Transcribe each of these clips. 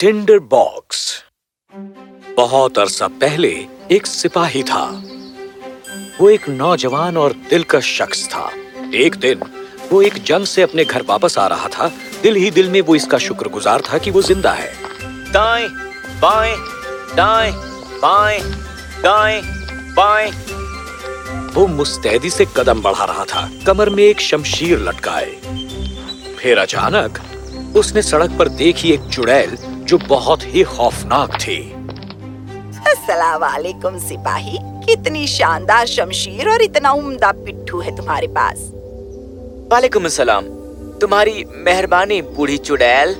Tinder box بہت عرصہ پہلے ایک سپاہی تھا۔ وہ ایک نوجوان اور دلکش شخص تھا۔ ایک دن وہ ایک جنگ سے اپنے گھر واپس آ رہا تھا۔ دل ہی دل میں وہ اس کا شکر گزار تھا کہ وہ زندہ ہے۔ دائیں، بائیں دائیں بائیں دائیں، بائیں۔ وہ مستعدی سے قدم بڑھا رہا تھا۔ کمر میں ایک شمشیر لٹکائے۔ پھر اچانک اس نے سڑک پر دیکھی ایک چڑیل۔ جو بہت ہی خوفناک تھی۔ السلام علیکم سپاہی کتنی شاندار شمشیر اور اتنا عمدہ پٹھو ہے تمہارے پاس۔ وعلیکم السلام تمہاری مہربانی بوڑھی چڑیل۔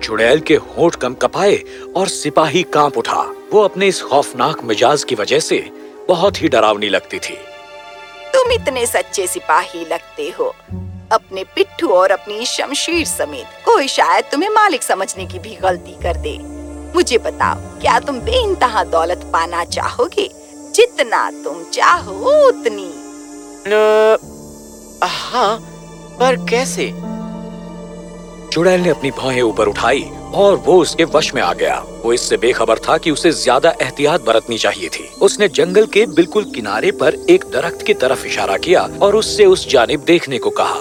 چڑیل کے ہونٹ کم کپائے اور سپاہی کانپ اٹھا۔ وہ اپنے اس خوفناک مجاز کی وجہ سے بہت ہی ڈراونی لگتی تھی۔ تم اتنے سچے سپاہی لگتے ہو۔ اپنے پٹھو اور اپنی شمشیر سمیت کوئی شاید تمہیں مالک سمجھنے کی بھی غلطی کر دے۔ مجھے بتاؤ کیا تم بے انتہا دولت پانا چاہو گے؟ جتنا تم چاہو اتنی۔ ہاں پر کیسے؟ چڑیل نے اپنی بھاہیں اوپر اٹھائی اور وہ اس کے وش میں آ گیا۔ وہ اس سے بے خبر تھا کہ اسے زیادہ احتیاط برتنی چاہیے تھی۔ اس نے جنگل کے بالکل کنارے پر ایک درخت کی طرف اشارہ کیا اور اس سے اس جانب دیکھنے کو کہا۔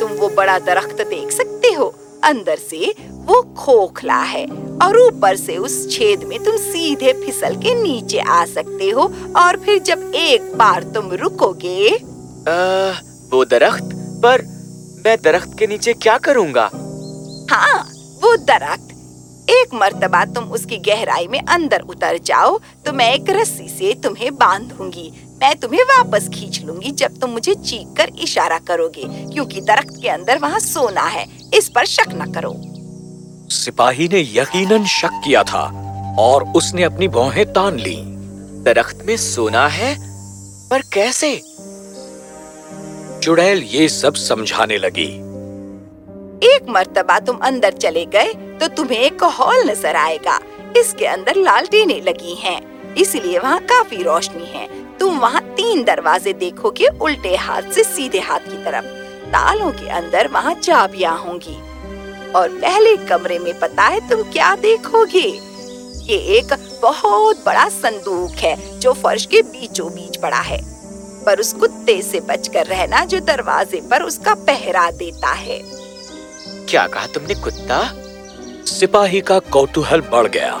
تم وہ بڑا درخت دیکھ سکتے ہو؟ اندر سے وہ کھوکھلا ہے اور اوپر سے اس چھید میں تم سیدھے پھسل کے نیچے آ سکتے ہو اور پھر جب ایک بار تم رکو گے وہ درخت؟ پر میں درخت کے نیچے کیا کروں گا؟ ہاں وہ درخت۔ ایک مرتبہ تم اس کی گہرائی میں اندر اتر جاؤ تو میں ایک رسی سے تمہیں باندھوں گی۔ میں تمہیں واپس کھینچ لوں گی جب تم مجھے چیخ کر اشارہ کرو گے کیونکہ درخت کے اندر وہاں سونا ہے۔ اس پر شک نہ کرو۔ سپاہی نے یقیناً شک کیا تھا اور اس نے اپنی بوہیں تان لی درخت میں سونا ہے؟ پر کیسے؟ چڑیل یہ سب سمجھانے لگی۔ ایک مرتبہ تم اندر چلے گئے تو تمہیں ایک ہال نظر آئے گا۔ اس کے اندر لالٹینیں لگی ہیں اس لیے وہاں کافی روشنی ہے۔ تم وہاں تین دروازے دیکھو گے الٹے ہاتھ سے سیدھے ہاتھ کی طرف۔ تالوں کے اندر وہاں چابیاں ہوں گی۔ اور پہلے کمرے میں پتا ہے تم کیا دیکھو گے؟ یہ ایک بہت بڑا صندوق ہے جو فرش کے بیچوں بیچ پڑا ہے۔ پر اس کتے سے بچ کر رہنا جو دروازے پر اس کا پہرا دیتا ہے۔ کیا کہا تم نے کتا؟ سپاہی کا کوتوہل بڑھ گیا۔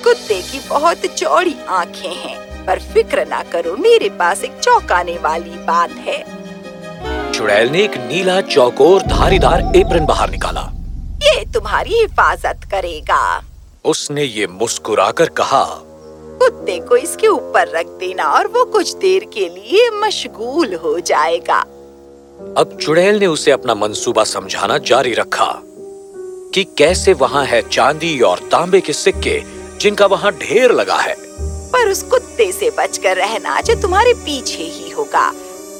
کتے کی بہت چوڑی آنکھیں ہیں۔ پر فکر نہ کرو میرے پاس ایک چوکانے والی بات ہے۔ چڑیل نے ایک نیلا چوکور دھاری دار ایپرن باہر نکالا۔ یہ تمہاری حفاظت کرے گا۔ اس نے یہ مسکرا کر کہا کتے کو اس کے اوپر رکھ دینا اور وہ کچھ دیر کے لیے مشغول ہو جائے گا۔ اب چڑیل نے اسے اپنا منصوبہ سمجھانا جاری رکھا کہ کیسے وہاں ہے چاندی اور تانبے کے سکے جن کا وہاں ڈھیر لگا ہے۔ پر اس کتے سے بچ کر رہنا جو تمہارے پیچھے ہی ہوگا،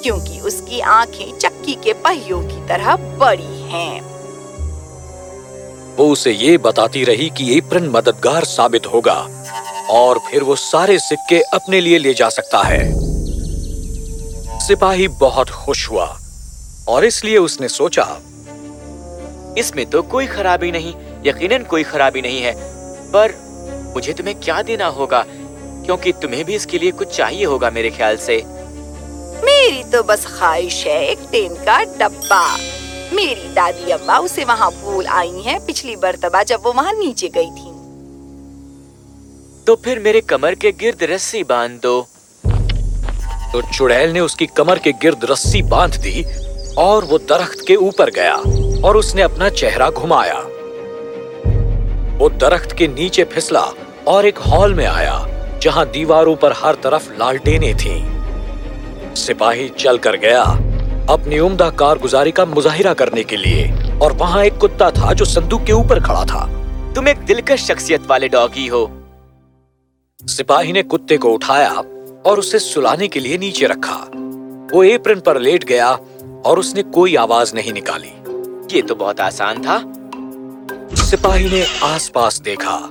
کیونکہ اس کی آنکھیں چکی کے پہیوں کی طرح بڑی ہیں۔ وہ اسے یہ بتاتی رہی کہ ایپرن مددگار ثابت ہوگا اور پھر وہ سارے سکے اپنے لیے لے جا سکتا ہے۔ سپاہی بہت خوش ہوا اور اس لیے اس نے سوچا، اس میں تو کوئی خرابی نہیں، یقیناً کوئی خرابی نہیں ہے، پر مجھے تمہیں کیا دینا ہوگا؟ کیونکہ تمہیں بھی اس کے لیے کچھ چاہیے ہوگا میرے خیال سے۔ میری تو بس خواہش ہے ایک ٹین کا ڈبہ۔ میری دادی ابا اسے وہاں بھول آئی ہیں پچھلی مرتبہ جب وہ وہاں نیچے گئی تھی تو پھر میرے کمر کے گرد رسی باندھ دو۔ تو چڑیل نے اس کی کمر کے گرد رسی باندھ دی اور وہ درخت کے اوپر گیا اور اس نے اپنا چہرہ گھمایا۔ وہ درخت کے نیچے پھسلا اور ایک ہال میں آیا۔ جہاں دیواروں پر ہر طرف لالٹینے تھیں۔ سپاہی چل کر گیا اپنی عمدہ کارگزاری کا مظاہرہ کرنے کے لیے اور وہاں ایک کتا تھا جو صندوق کے اوپر کھڑا تھا۔ تم ایک دلکش شخصیت والے ڈاگی ہو۔ سپاہی نے کتے کو اٹھایا اور اسے سلانے کے لیے نیچے رکھا۔ وہ ایپرن پر لیٹ گیا اور اس نے کوئی آواز نہیں نکالی۔ یہ تو بہت آسان تھا۔ سپاہی نے آس پاس دیکھا۔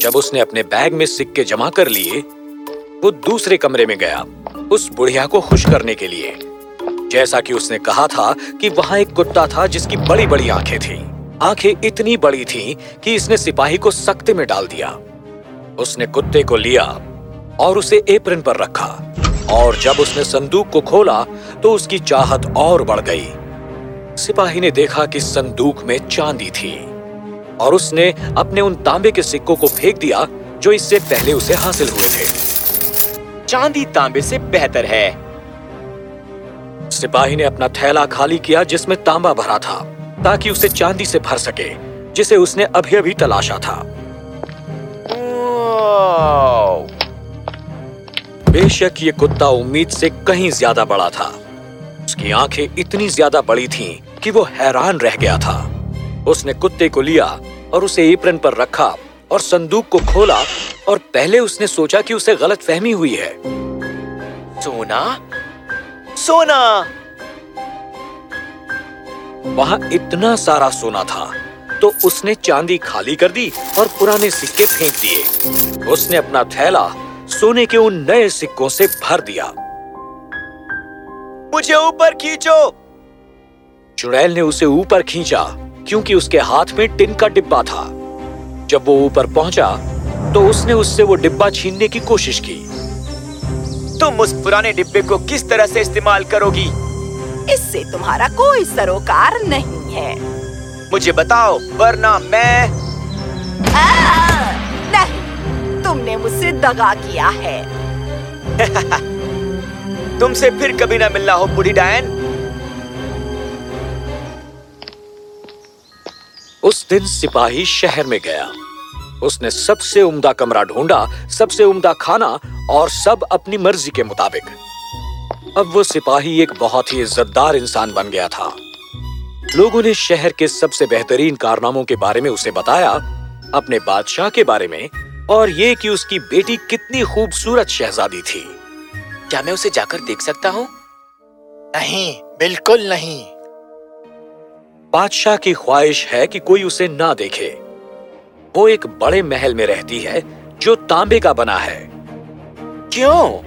جب اس نے اپنے بیگ میں سکے جمع کر لیے، وہ دوسرے کمرے میں گیا، اس بڑھیا کو خوش کرنے کے لیے۔ جیسا کہ اس نے کہا تھا کہ وہاں ایک کتا تھا جس کی بڑی بڑی آنکھیں تھیں۔ آنکھیں اتنی بڑی تھیں کہ اس نے سپاہی کو سکتے میں ڈال دیا۔ اس نے کتے کو لیا اور اسے ایپرن پر رکھا۔ اور جب اس نے صندوق کو کھولا تو اس کی چاہت اور بڑھ گئی۔ سپاہی نے دیکھا کہ صندوق میں چاندی تھی۔ اور اس نے اپنے ان تانبے کے سکوں کو پھینک دیا جو اس سے پہلے اسے حاصل ہوئے تھے۔ چاندی تانبے سے بہتر ہے۔ سپاہی نے اپنا تھیلا خالی کیا جس میں تانبا بھرا تھا تاکہ اسے چاندی سے بھر سکے جسے اس نے ابھی ابھی تلاشا تھا۔ بے شک یہ کتا امید سے کہیں زیادہ بڑا تھا۔ اس کی آنکھیں اتنی زیادہ بڑی تھیں کہ وہ حیران رہ گیا تھا۔ اس نے کتے کو لیا اور اسے ایپرن پر رکھا اور صندوق کو کھولا اور پہلے اس نے سوچا کہ اسے غلط فہمی ہوئی ہے۔ سونا؟ سونا! وہاں اتنا سارا سونا تھا تو اس نے چاندی خالی کر دی اور پرانے سکے پھینک دیے۔ اس نے اپنا تھیلا سونے کے ان نئے سکوں سے بھر دیا۔ مجھے اوپر کھینچو! چڑیل نے اسے اوپر کھینچا۔ کیونکہ اس کے ہاتھ میں ٹن کا ڈبہ تھا۔ جب وہ اوپر پہنچا تو اس نے اس سے وہ ڈبہ چھیننے کی کوشش کی۔ تم اس پرانے ڈبے کو کس طرح سے استعمال کرو گی؟ اس سے تمہارا کوئی سروکار نہیں ہے۔ مجھے بتاؤ ورنہ میں نہیں تم نے مجھ سے دگا کیا ہے۔ تم سے پھر کبھی نہ ملنا ہو بڑی ڈائن۔ دن سپاہی شہر میں گیا۔ اس نے سب سے عمدہ کمرہ ڈھونڈا، سب سے عمدہ کھانا اور سب اپنی مرضی کے مطابق۔ اب وہ سپاہی ایک بہت ہی عزت انسان بن گیا تھا۔ لوگوں نے شہر کے سب سے بہترین کارناموں کے بارے میں اسے بتایا، اپنے بادشاہ کے بارے میں، اور یہ کہ اس کی بیٹی کتنی خوبصورت شہزادی تھی۔ کیا میں اسے جا کر دیکھ سکتا ہوں؟ نہیں، بالکل نہیں۔ بادشاہ کی خواہش ہے کہ کوئی اسے نہ دیکھے۔ وہ ایک بڑے محل میں رہتی ہے جو تانبے کا بنا ہے۔ کیوں؟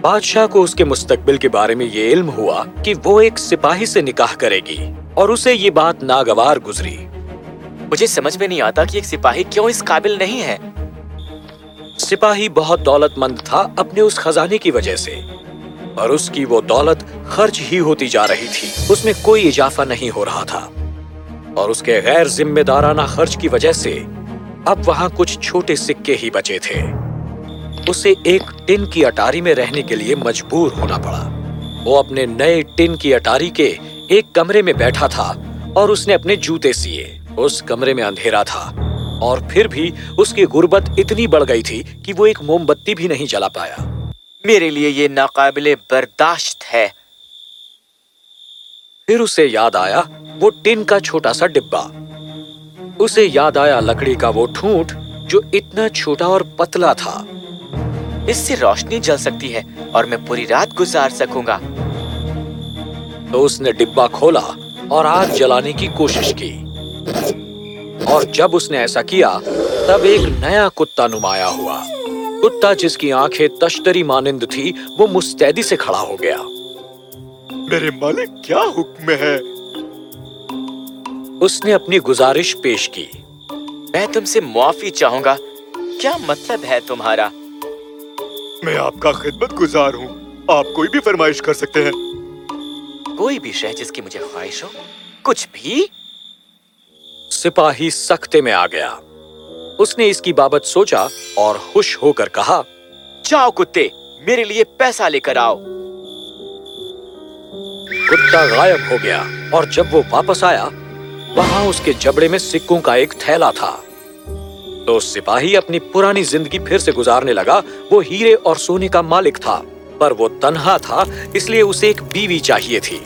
بادشاہ کو اس کے مستقبل کے بارے میں یہ علم ہوا کہ وہ ایک سپاہی سے نکاح کرے گی اور اسے یہ بات ناگوار گزری۔ مجھے سمجھ میں نہیں آتا کہ ایک سپاہی کیوں اس قابل نہیں ہے۔ سپاہی بہت دولت مند تھا اپنے اس خزانے کی وجہ سے۔ اور اس کی وہ دولت خرچ ہی ہوتی جا رہی تھی۔ اس میں کوئی اجافہ نہیں ہو رہا تھا۔ اور اس کے غیر ذمہ دارانہ خرچ کی وجہ سے اب وہاں کچھ چھوٹے سکے ہی بچے تھے۔ اسے ایک ٹن کی اٹاری میں رہنے کے لیے مجبور ہونا پڑا۔ وہ اپنے نئے ٹن کی اٹاری کے ایک کمرے میں بیٹھا تھا اور اس نے اپنے جوتے سیے۔ اس کمرے میں اندھیرا تھا۔ اور پھر بھی اس کی غربت اتنی بڑھ گئی تھی کہ وہ ایک موم بتی بھی نہیں جلا پایا۔ میرے لیے یہ ناقابل برداشت ہے۔ پھر اسے یاد آیا وہ ٹن کا چھوٹا سا ڈبا اسے یاد آیا لکڑی کا وہ ٹھونٹ جو اتنا چھوٹا اور پتلا تھا۔ اس سے روشنی جل سکتی ہے اور میں پوری رات گزار سکوں گا۔ تو اس نے ڈبا کھولا اور آگ جلانے کی کوشش کی۔ اور جب اس نے ایسا کیا، تب ایک نیا کتا نمایاں ہوا۔ کتا جس کی آنکھیں تشتری مانند تھی وہ مستعدی سے کھڑا ہو گیا۔ میرے مالک کیا حکم ہے؟ اس نے اپنی گزارش پیش کی۔ میں تم سے معافی چاہوں گا۔ کیا مطلب ہے تمہارا؟ میں آپ کا خدمت گزار ہوں۔ آپ کوئی بھی فرمائش کر سکتے ہیں۔ کوئی بھی شہ جس کی مجھے خواہش ہو کچھ بھی؟ سپاہی سکتے میں آ گیا۔ اس نے اس کی بابت سوچا اور خوش ہو کر کہا، جاؤ کتے، میرے لیے پیسہ لے کر آؤ۔ کتا غائب ہو گیا اور جب وہ واپس آیا، وہاں اس کے جبڑے میں سکوں کا ایک تھیلا تھا۔ تو سپاہی اپنی پرانی زندگی پھر سے گزارنے لگا، وہ ہیرے اور سونے کا مالک تھا، پر وہ تنہا تھا، اس لیے اسے ایک بیوی چاہیے تھی۔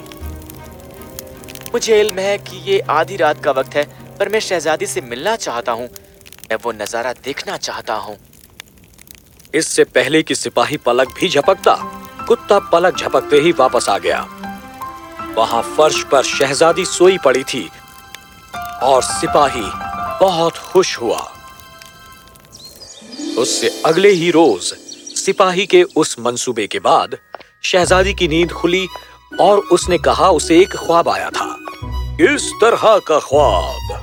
مجھے علم ہے کہ یہ آدھی رات کا وقت ہے، پر میں شہزادی سے ملنا چاہتا ہوں۔ میں وہ نظارہ دیکھنا چاہتا ہوں۔ اس سے پہلے کی سپاہی پلک بھی جھپکتا، کتا پلک جھپکتے ہی واپس آ گیا۔ وہاں فرش پر شہزادی سوئی پڑی تھی اور سپاہی بہت خوش ہوا۔ اس سے اگلے ہی روز سپاہی کے اس منصوبے کے بعد شہزادی کی نیند کھلی اور اس نے کہا، اسے ایک خواب آیا تھا۔ اس طرح کا خواب۔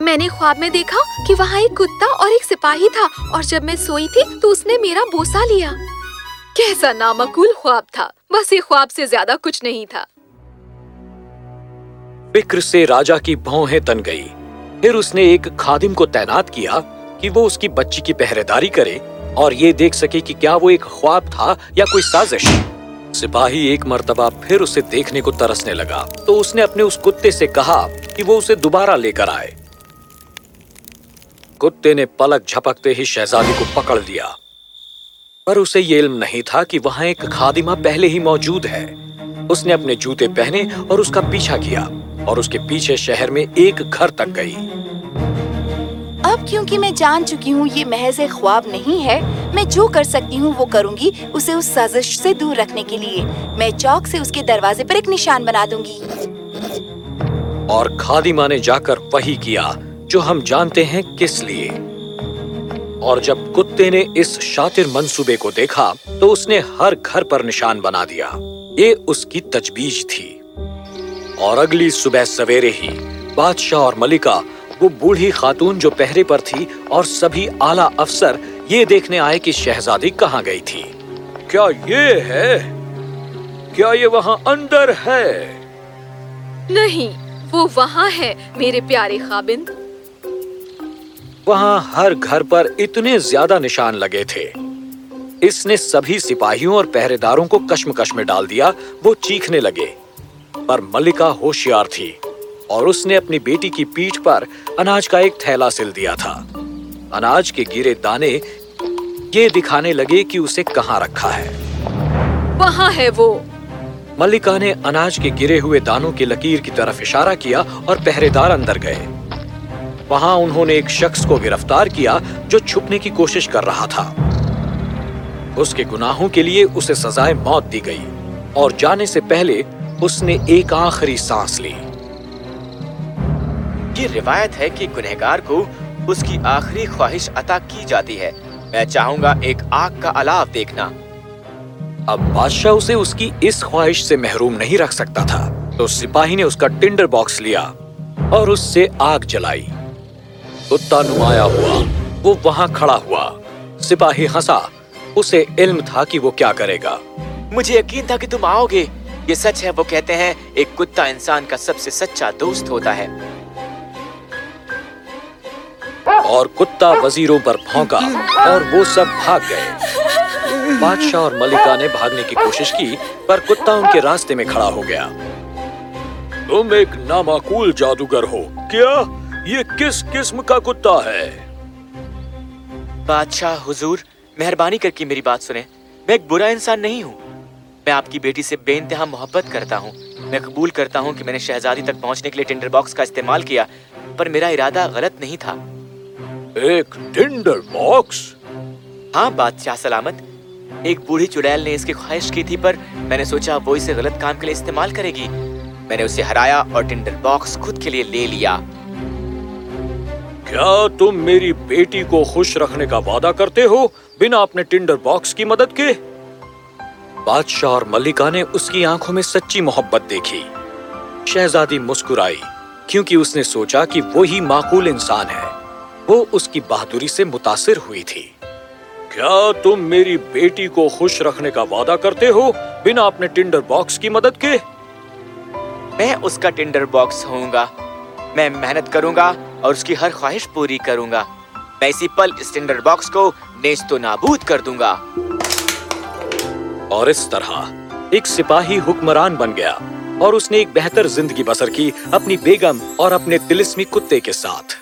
میں نے خواب میں دیکھا کہ وہاں ایک کتا اور ایک سپاہی تھا اور جب میں سوئی تھی تو اس نے میرا بوسا لیا۔ کیسا نامعقول خواب تھا۔ بس یہ خواب سے زیادہ کچھ نہیں تھا۔ فکر سے راجا کی بھونہیں تن گئی۔ پھر اس نے ایک خادم کو تعینات کیا کہ وہ اس کی بچی کی پہرے داری کرے اور یہ دیکھ سکے کہ کیا وہ ایک خواب تھا یا کوئی سازش۔ سپاہی ایک مرتبہ پھر اسے دیکھنے کو ترسنے لگا۔ تو اس نے اپنے اس کتے سے کہا کہ وہ اسے دوبارہ لے کر آئے۔ کتے نے پلک جھپکتے ہی شہزادی کو پکڑ لیا۔ پر اسے یہ علم نہیں تھا کہ وہاں ایک خادمہ پہلے ہی موجود ہے۔ اس نے اپنے جوتے پہنے اور اس کا پیچھا کیا اور اس کے پیچھے شہر میں ایک گھر تک گئی۔ اب کیونکہ میں جان چکی ہوں یہ محض خواب نہیں ہے میں جو کر سکتی ہوں وہ کروں گی اسے اس سازش سے دور رکھنے کے لیے۔ میں چوک سے اس کے دروازے پر ایک نشان بنا دوں گی۔ اور خادمہ نے جا کر وہی کیا۔ جو ہم جانتے ہیں کس لیے۔ اور جب کتے نے اس شاطر منصوبے کو دیکھا، تو اس نے ہر گھر پر نشان بنا دیا۔ یہ اس کی تجویز تھی۔ اور اگلی صبح سویرے ہی بادشاہ اور ملکہ، وہ بوڑھی خاتون جو پہرے پر تھی اور سبھی اعلی افسر، یہ دیکھنے آئے کہ شہزادی کہاں گئی تھی۔ کیا یہ ہے؟ کیا یہ وہاں اندر ہے؟ نہیں، وہ وہاں ہے میرے پیارے خابند۔ وہاں ہر گھر پر اتنے زیادہ نشان لگے تھے۔ اس نے سبھی سپاہیوں اور پہرے داروں کو کشمکش میں ڈال دیا وہ چیخنے لگے۔ پر ملکہ ہوشیار تھی اور اس نے اپنی بیٹی کی پیٹھ پر اناج کا ایک تھیلا سل دیا تھا۔ اناج کے گیرے دانے یہ دکھانے لگے کہ اسے کہاں رکھا ہے۔ وہاں ہے وہ۔ ملکہ نے اناج کے گرے ہوئے دانوں کی لکیر کی طرف اشارہ کیا اور پہرے دار اندر گئے۔ وہاں انہوں نے ایک شخص کو گرفتار کیا جو چھپنے کی کوشش کر رہا تھا۔ اس کے گناہوں کے لیے اسے سزائے موت دی گئی اور جانے سے پہلے اس نے ایک آخری سانس لی۔ یہ روایت ہے کہ گنہگار کو اس کی آخری خواہش عطا کی جاتی ہے۔ میں چاہوں گا ایک آگ کا علاو دیکھنا۔ اب بادشاہ اسے اس کی اس خواہش سے محروم نہیں رکھ سکتا تھا۔ تو سپاہی نے اس کا ٹنڈر باکس لیا اور اس سے آگ جلائی۔ کتا نمایا ہوا۔ وہ وہاں کھڑا ہوا۔ سپاہی ہنسا۔ اسے علم تھا کہ وہ کیا کرے گا۔ مجھے یقین تھا کہ تم آؤ گے۔ یہ سچ ہے، وہ کہتے ہیں، ایک کتا انسان کا سب سے سچا دوست ہوتا ہے۔ اور کتا وزیروں پر بھونکا اور وہ سب بھاگ گئے۔ بادشاہ اور ملکہ نے بھاگنے کی کوشش کی، پر کتا ان کے راستے میں کھڑا ہو گیا۔ تم ایک نامعقول جادوگر ہو۔ کیا؟ یہ کس قسم کا کتا ہے؟ بادشاہ حضور مہربانی کر کے میری بات سنیں۔ میں ایک برا انسان نہیں ہوں۔ میں آپ کی بیٹی سے بے انتہا محبت کرتا ہوں۔ میں قبول کرتا ہوں کہ میں نے شہزادی تک پہنچنے کے لیے ٹینڈر باکس کا استعمال کیا پر میرا ارادہ غلط نہیں تھا۔ ایک ٹینڈر باکس؟ ہاں بادشاہ سلامت ایک بوڑھی چڑیل نے اس کی خواہش کی تھی پر میں نے سوچا وہ اسے غلط کام کے لیے استعمال کرے گی۔ میں نے اسے ہرایا اور ٹینڈر باکس خود کے لیے لے لیا۔ کیا تم میری بیٹی کو خوش رکھنے کا وعدہ کرتے ہو بنا اپنے ٹنڈر باکس کی مدد کے؟ بادشاہ اور ملکہ نے اس کی آنکھوں میں سچی محبت دیکھی۔ شہزادی مسکرائی، کیونکہ اس نے سوچا کہ وہی معقول انسان ہے۔ وہ اس کی بہدوری سے متاثر ہوئی تھی۔ کیا تم میری بیٹی کو خوش رکھنے کا وعدہ کرتے ہو بنا اپنے ٹنڈر باکس کی مدد کے؟ میں اس کا ٹنڈر باکس ہوں گا۔ میں محنت کروں گا اور اس کی ہر خواہش پوری کروں گا۔ میں اسی پل اسٹینڈرڈ باکس کو نیست و نابود کر دوں گا۔ اور اس طرح ایک سپاہی حکمران بن گیا اور اس نے ایک بہتر زندگی بسر کی اپنی بیگم اور اپنے تلسمی کتے کے ساتھ۔